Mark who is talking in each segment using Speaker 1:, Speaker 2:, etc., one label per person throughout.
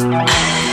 Speaker 1: Música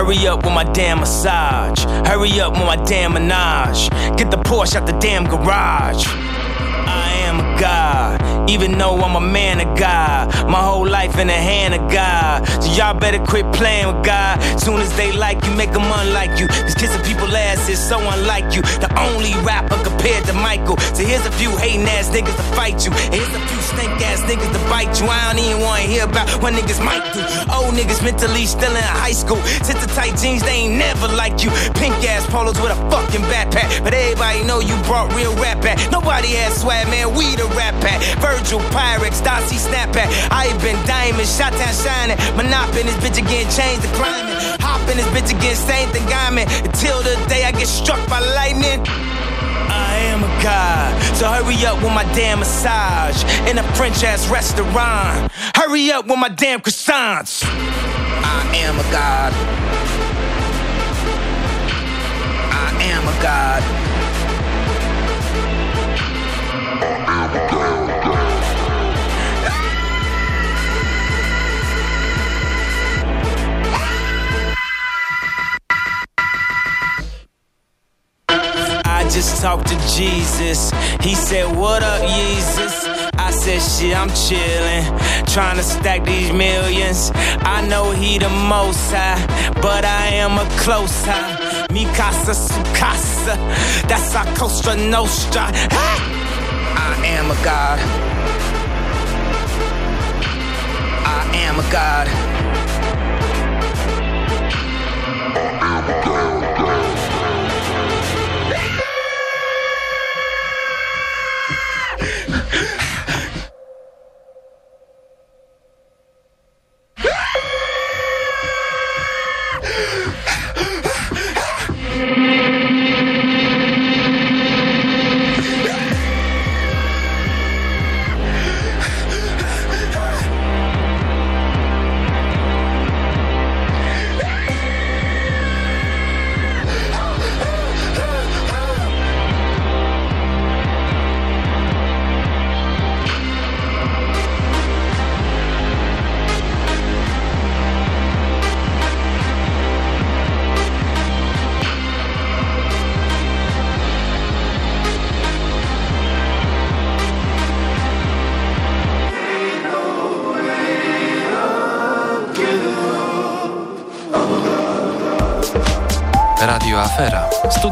Speaker 1: Hurry up with my damn massage. Hurry up with my damn menage. Get the Porsche out the damn garage. God. Even though I'm a man of God, my whole life in the hand of God. So y'all better quit playing with God. Soon as they like you, make them unlike you. Cause kissing people ass is so unlike you. The only rapper compared to Michael. So here's a few hating ass niggas to fight you. And here's a few stink ass niggas to bite you. I don't even wanna hear about what niggas might do. Old niggas mentally still in high school. the tight jeans, they ain't never like you. Pink ass polos with a fucking backpack. But everybody know you brought real rap back. Nobody has swag, man. We the rap pack. Virgil Pyrex, Darcy Snapback. I ain't been diamond, shot town shining. Monopoly this bitch again, change the climate. Hop in this bitch again, same thing I'm in. Until the day I get struck by lightning. I am a god, so hurry up with my damn massage in a French ass restaurant. Hurry up with my damn croissants. I am a god. I am a god. Just talked to Jesus. He said, What up, Jesus? I said, Shit, I'm chillin', trying to stack these millions. I know he the most high, but I am a close high. Mi casa, su casa. That's our Cosa Nostra. I am a god. I am a god.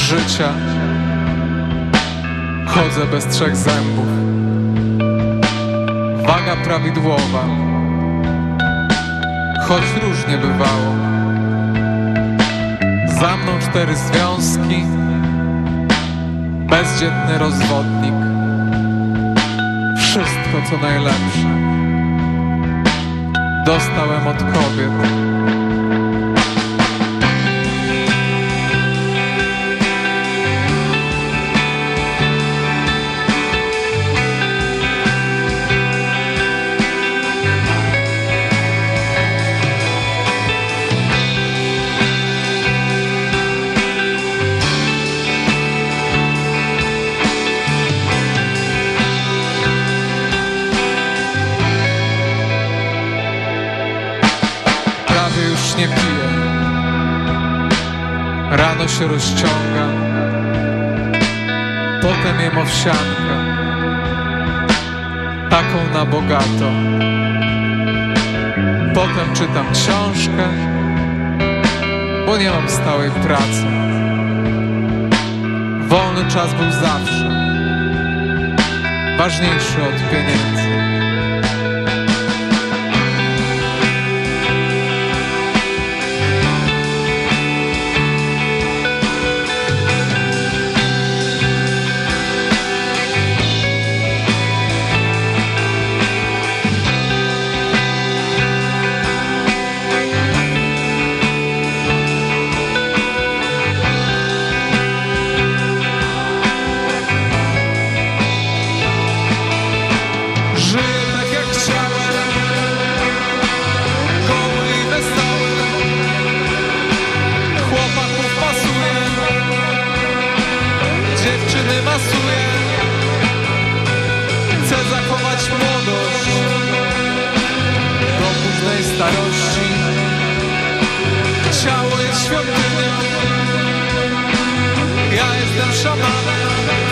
Speaker 2: Życia. Chodzę bez trzech zębów. Waga prawidłowa. Choć różnie bywało. Za mną cztery związki. Bezdzietny rozwodnik. Wszystko co najlepsze. Dostałem od kobiet się rozciągam Potem jem owsiankę Taką na bogato. Potem czytam książkę Bo nie mam stałej pracy. Wolny czas był zawsze. Ważniejszy od pieniędzy
Speaker 3: ciało jest świątynią, ja jestem
Speaker 4: szamanem.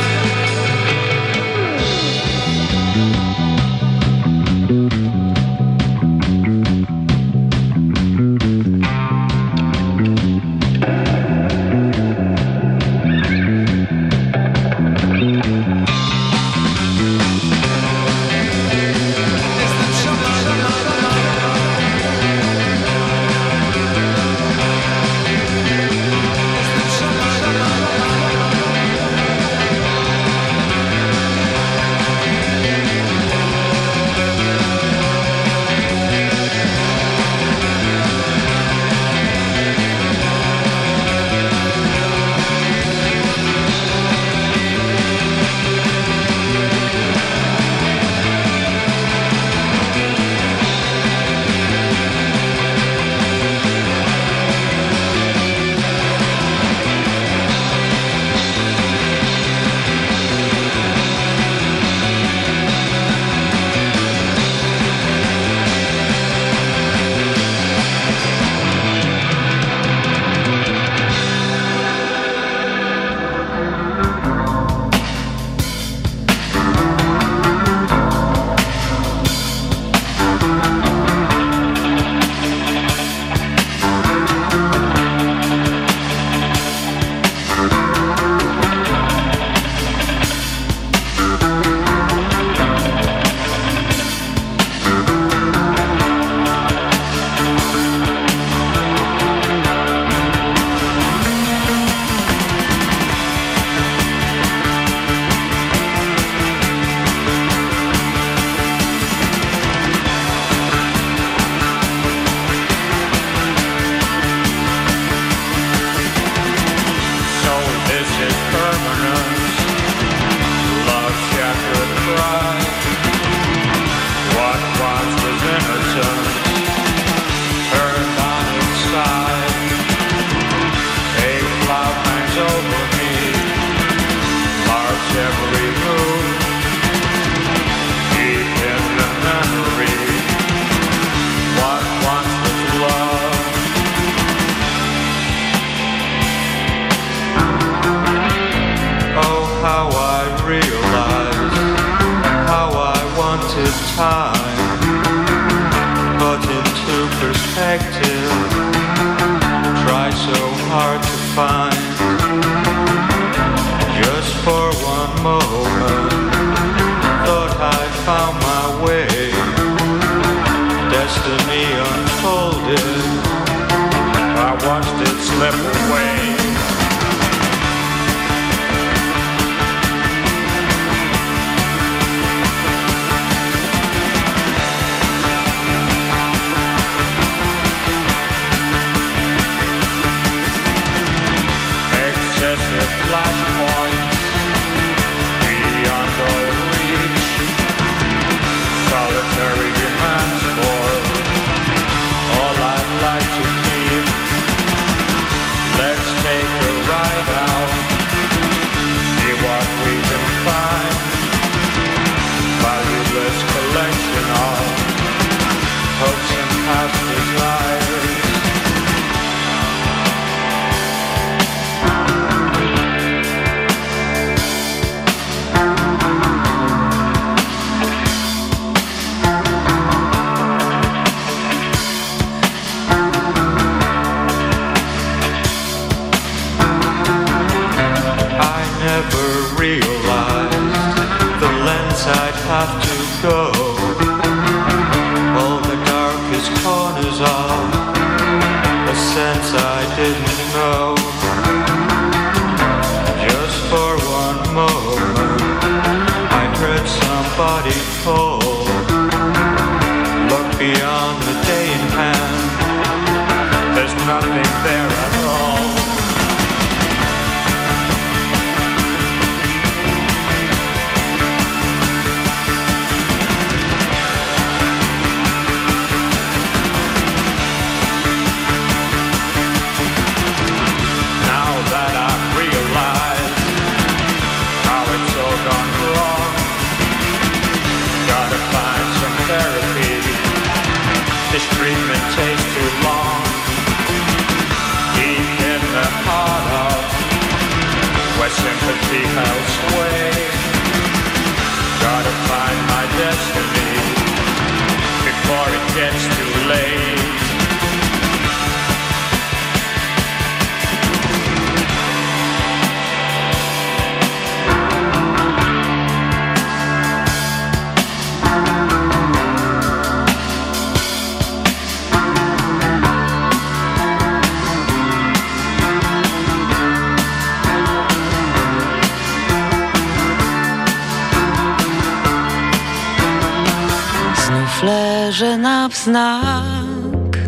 Speaker 4: że na wznak.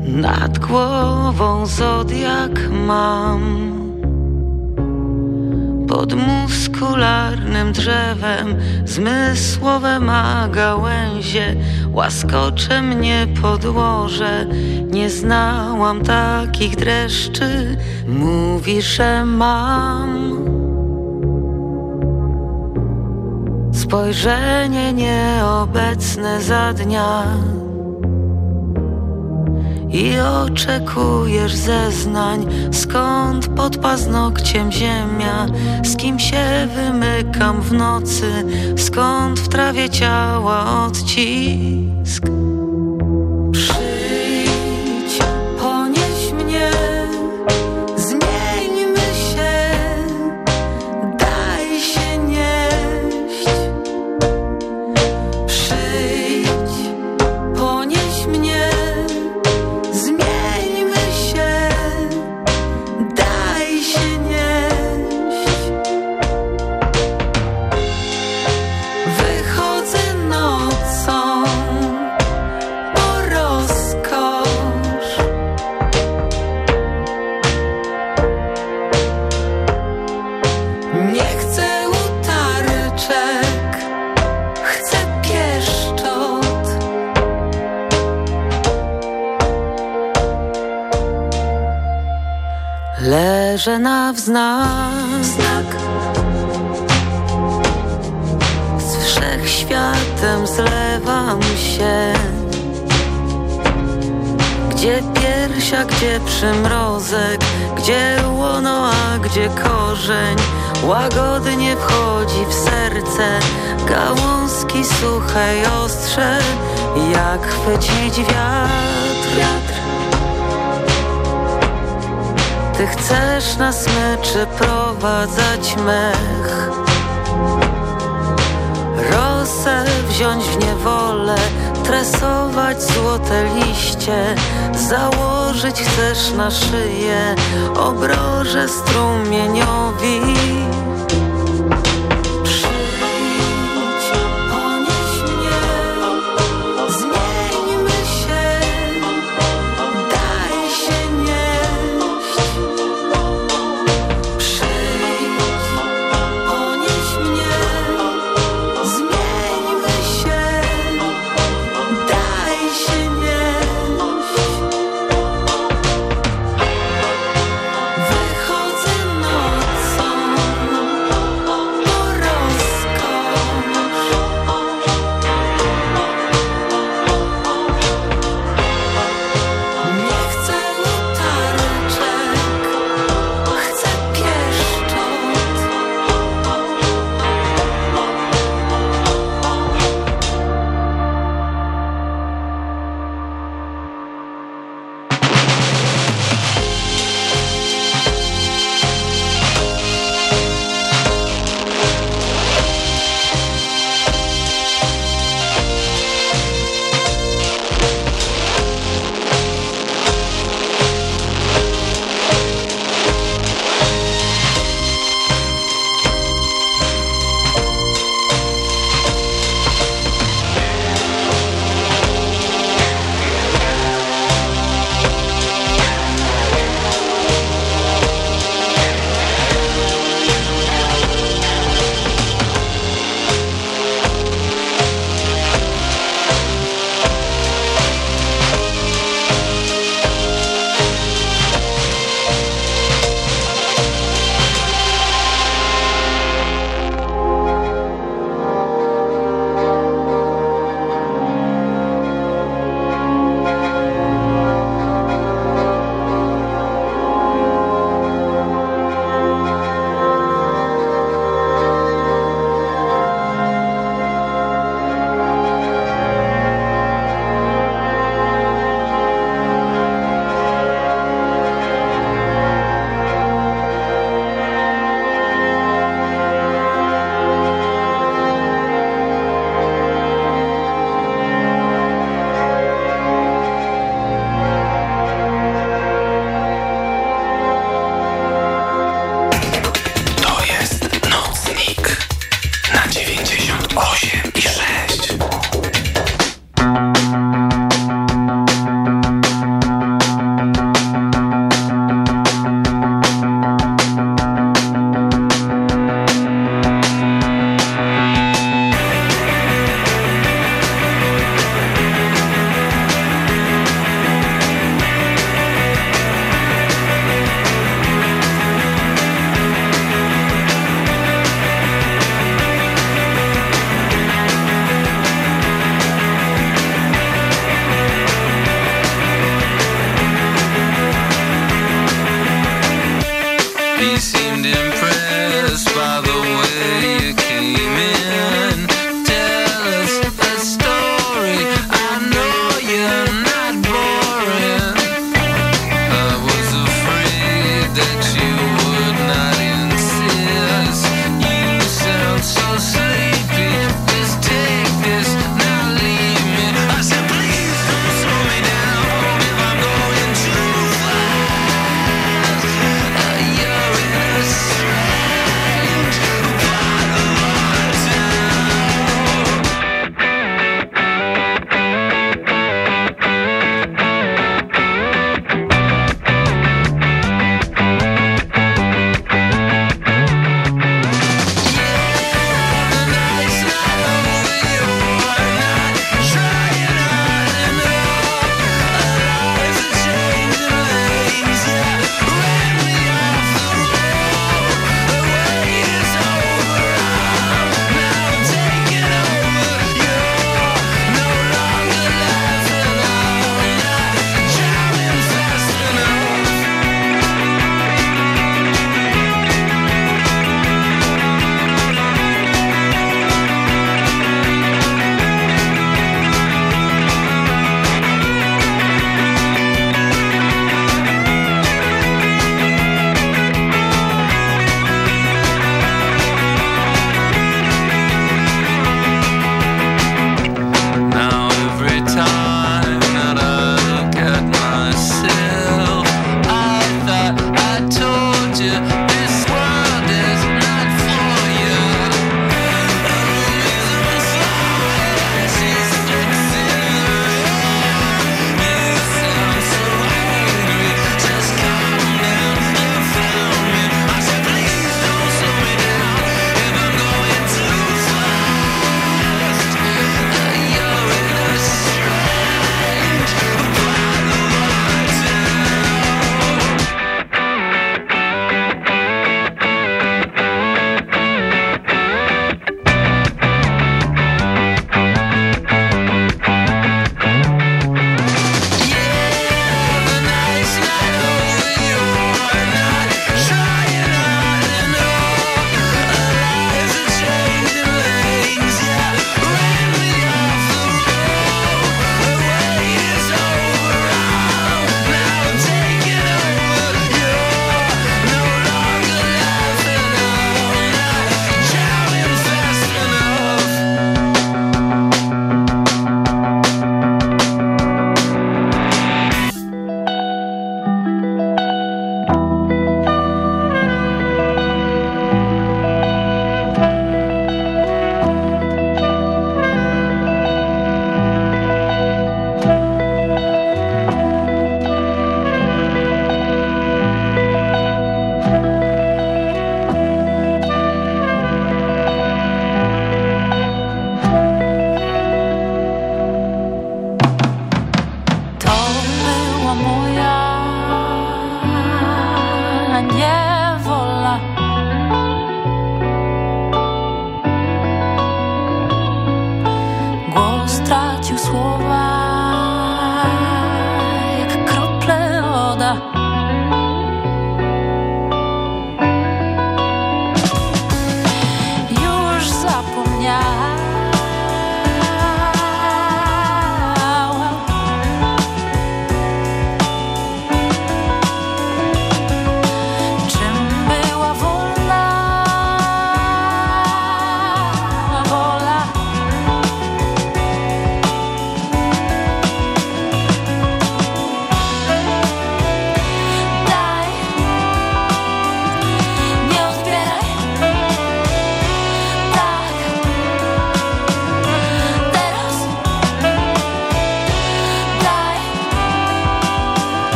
Speaker 4: Nad głową zodiak mam. Pod muskularnym drzewem Zmysłowe ma gałęzie Łaskocze mnie podłoże. Nie znałam takich dreszczy. Mówi, że mam. Spojrzenie nieobecne za dnia. I oczekujesz zeznań, skąd pod paznokciem ziemia, z kim się wymykam w nocy, skąd w trawie ciała odcisk. Gdzie piersia, gdzie przymrozek, gdzie łono, a gdzie korzeń? Łagodnie wchodzi w serce, gałązki suche i ostrze Jak chwycić wiatr, Ty chcesz na smyczy prowadzać mech. Rosę wziąć w niewolę Tresować złote liście Założyć chcesz na szyję Obroże strumieniowi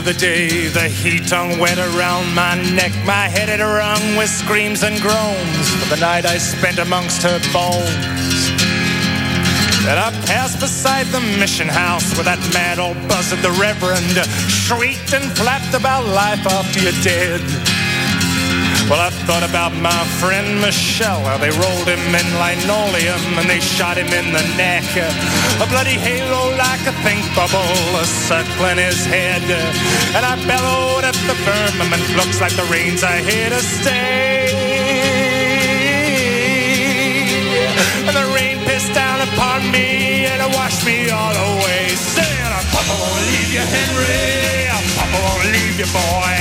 Speaker 5: other day, the heat hung wet around my neck, my head had rung with screams and groans for the night I spent amongst her bones. Then I passed beside the mission house where that mad old buzzard, the Reverend, shrieked and flapped about life after you're dead. Well, I thought about my friend Michael, how they rolled him in linoleum and they shot him in the neck. A bloody halo like a think bubble circling his head. And I bellowed at the firmament, looks like the rains are here to stay. And the rain pissed down upon me and it washed me all away. Saying, Papa won't leave you, Henry. Papa won't leave you, boy.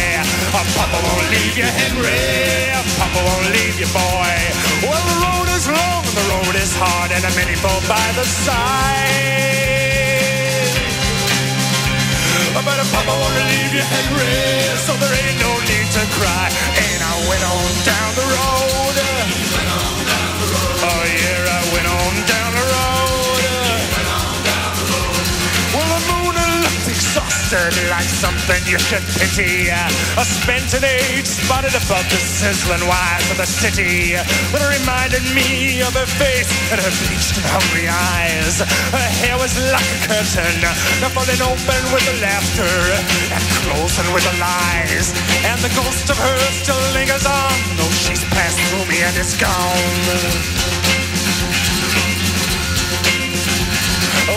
Speaker 5: Papa won't leave you, Henry. Papa won't leave you, boy. Well, the road is long and the road is hard and many fall by the side. But Papa won't leave you, Henry, so there ain't no need to cry. And I went on down the road. Oh yeah, I went on down the road. Bastard like something you should pity. I spent an age spotted above the sizzling wires of the city that reminded me of her face and her bleached and hungry eyes. Her hair was like a curtain, now falling open with the laughter and closing with the lies. And the ghost of her still lingers on, though she's passed through me and is gone.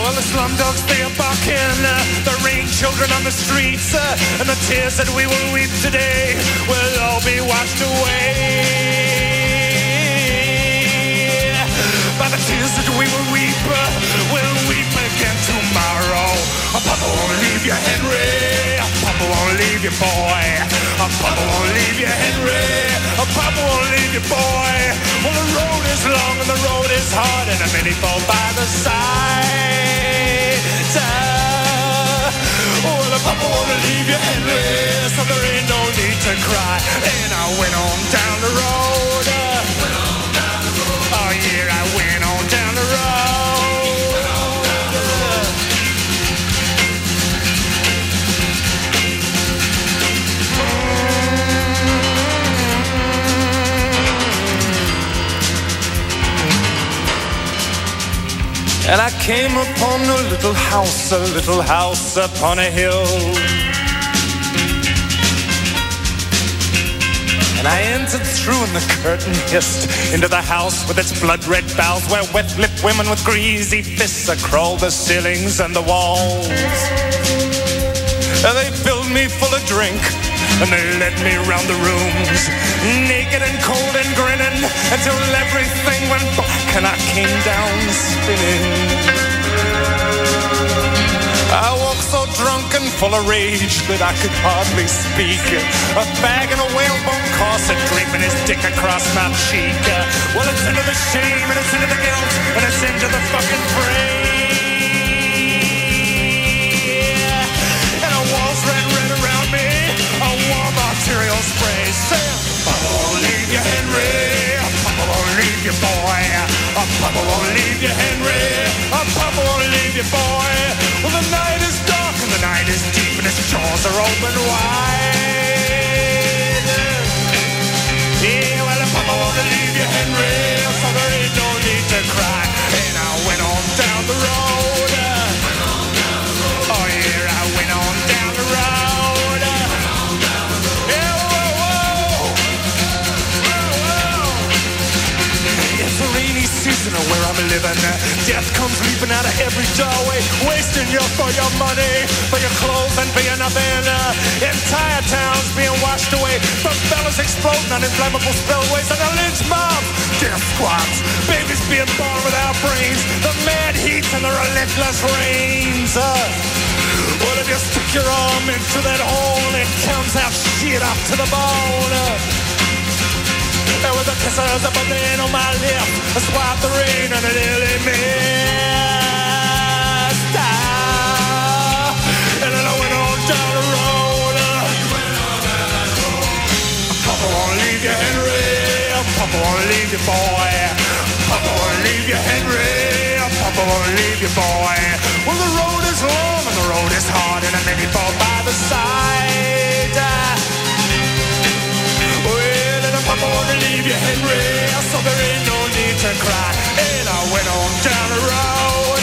Speaker 5: Well, the slum dogs, they are barking. Uh, the rain children on the streets. Uh, and the tears that we will weep today will all be washed away. By the tears Papa won't leave you, Henry. Papa won't leave you, boy. Papa won't leave you, Henry. Papa won't leave you, boy. Well, the road is long and the road is hard, and many fall by the side. Well, Papa won't leave you, Henry, so there ain't no need to cry. And I went on down the road. And I came upon a little house, a little house upon a hill. And I entered through and the curtain hissed into the house with its blood red bowels where wet-lipped women with greasy fists are crawled the ceilings and the walls. And they filled me full of drink and they led me round the rooms, naked and cold and grinning, until everything went black and I came down spinning. I walked so drunk and full of rage that I could hardly speak. A bag and a whalebone corset draping his dick across my cheek. Well, it's into the shame and it's into the guilt and it's into the fucking fray. Warm arterial spray. Sam, Papa won't leave you, Henry. Papa won't leave you, boy. Papa won't leave you, Henry. Papa won't leave you, boy. Well, the night is dark and the night is deep and his jaws are open wide. Yeah, well, Papa won't leave you, Henry. So there ain't no need to cry. And I went on down the road. Season where I'm living. Death comes leaping out of every doorway, wasting you for your money, for your clothes and for your nothing. Entire towns being washed away, propellers exploding on inflammable spillways, and a lynch mob, death squads, babies being born without brains, the mad heat and the relentless rains. Uh, well, if you stick your arm into that hole, it comes out shit off to the bone. And with the kisses up and on my lip, I swipe the rain and it nearly missed. Ah, And then I went on down the road. Papa won't leave you, Henry. Papa won't leave you, boy. Papa won't leave you, Henry. Papa won't leave you, boy. Well, the road is long and the road is hard, and many fall by the side. Papa won't leave you, Henry. So there ain't no need to cry. And I went on down the road.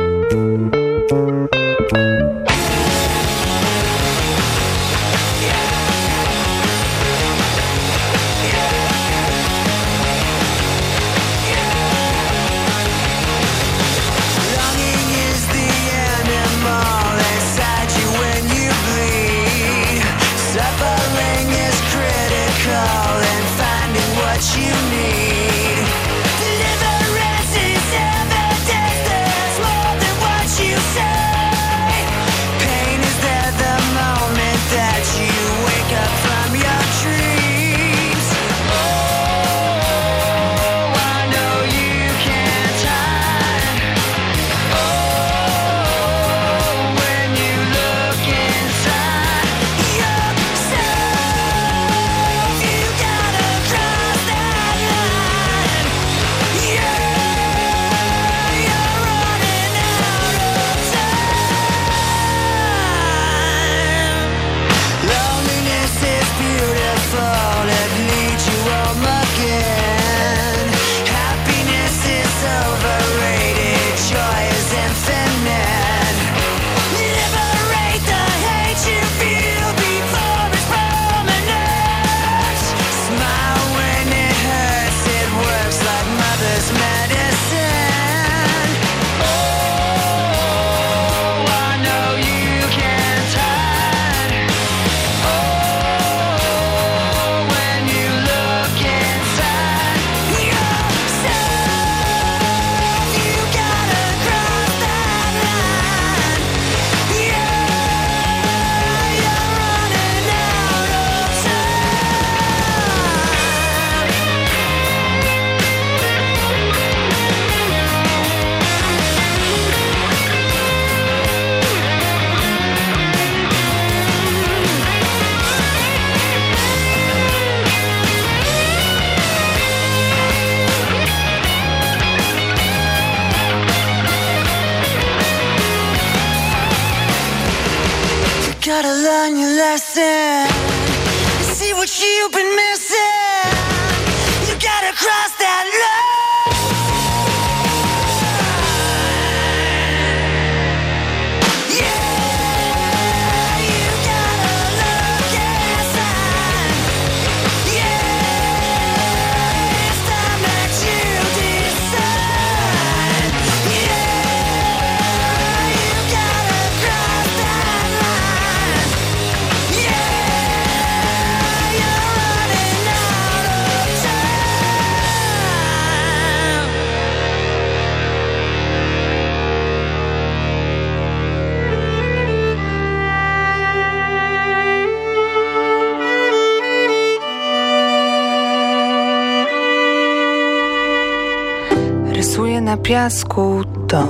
Speaker 6: piasku to,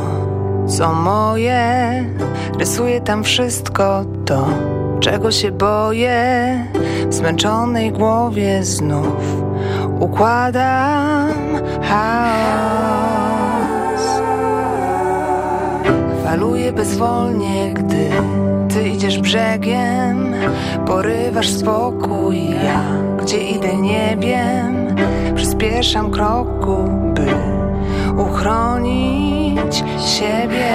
Speaker 6: co moje. Rysuję tam wszystko to, czego się boję. W zmęczonej głowie znów układam chaos. Waluję bezwolnie, gdy ty idziesz brzegiem. Porywasz spokój, ja gdzie idę nie wiem. Przyspieszam kroku, by uchronić siebie.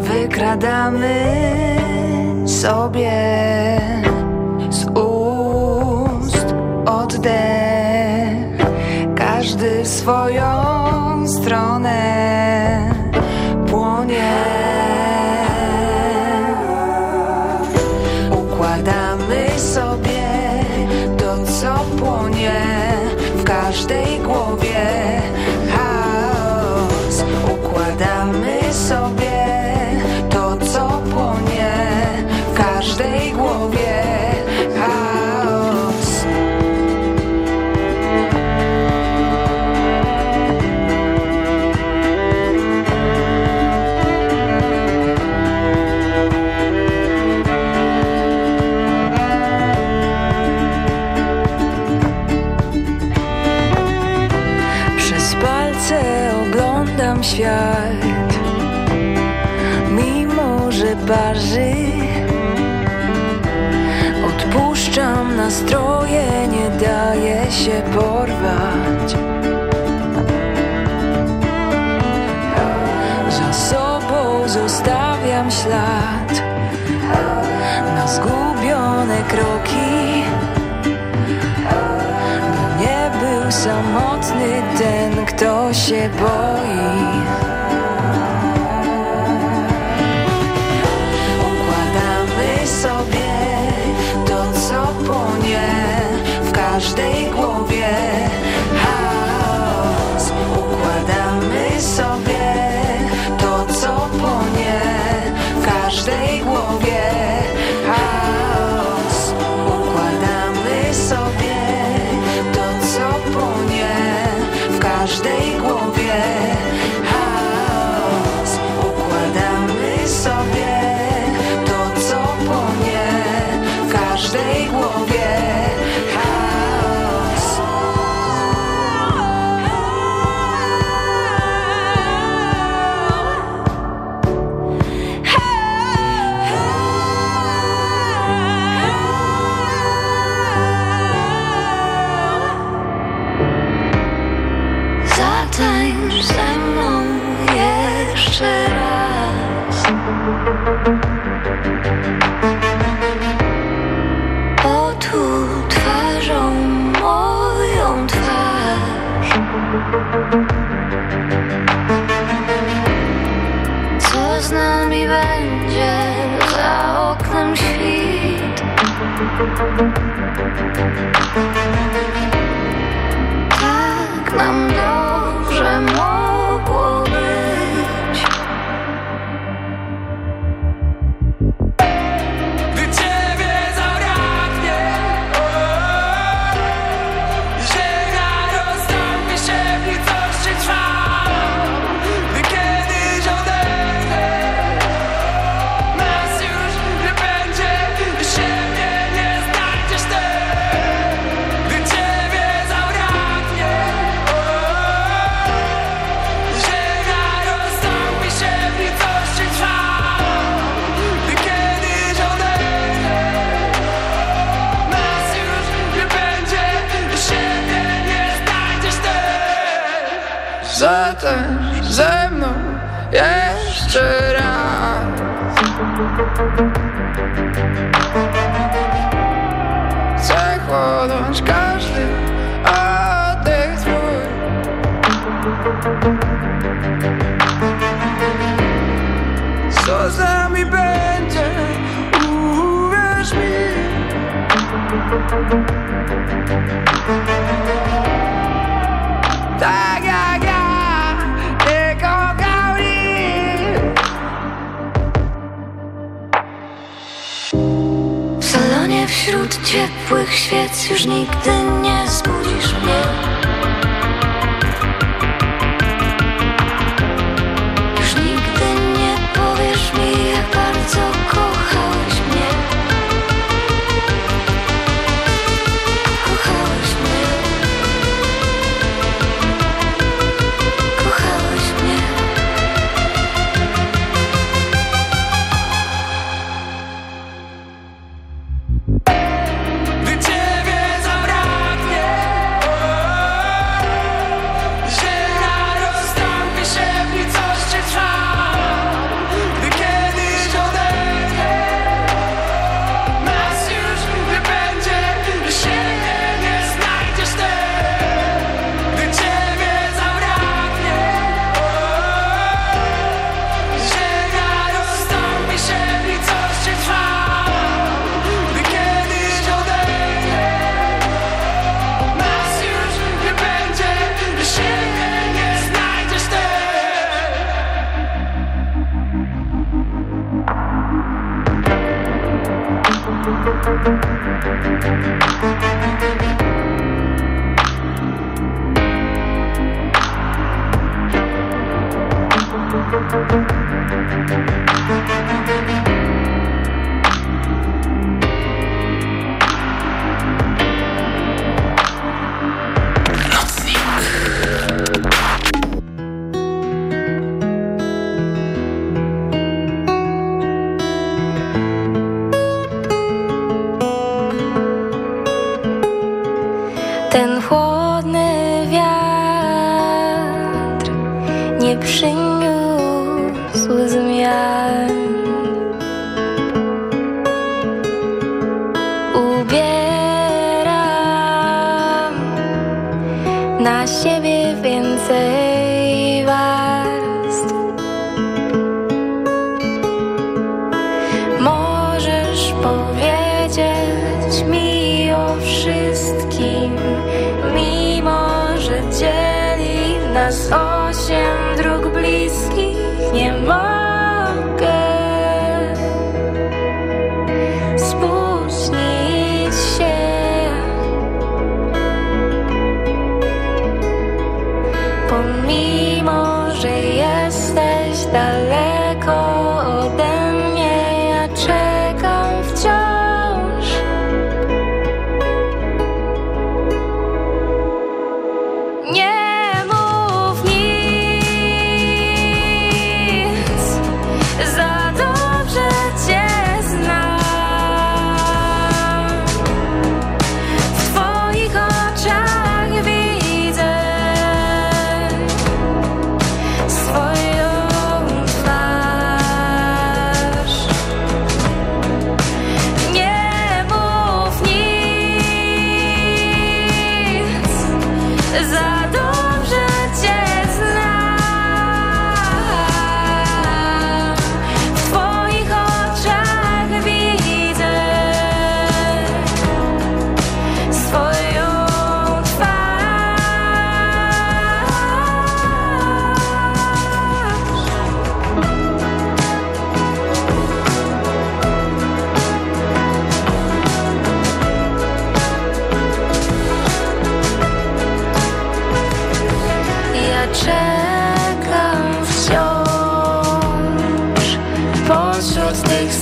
Speaker 6: Wykradamy sobie z ust oddech, każdy w swoją stronę płonie.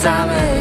Speaker 7: same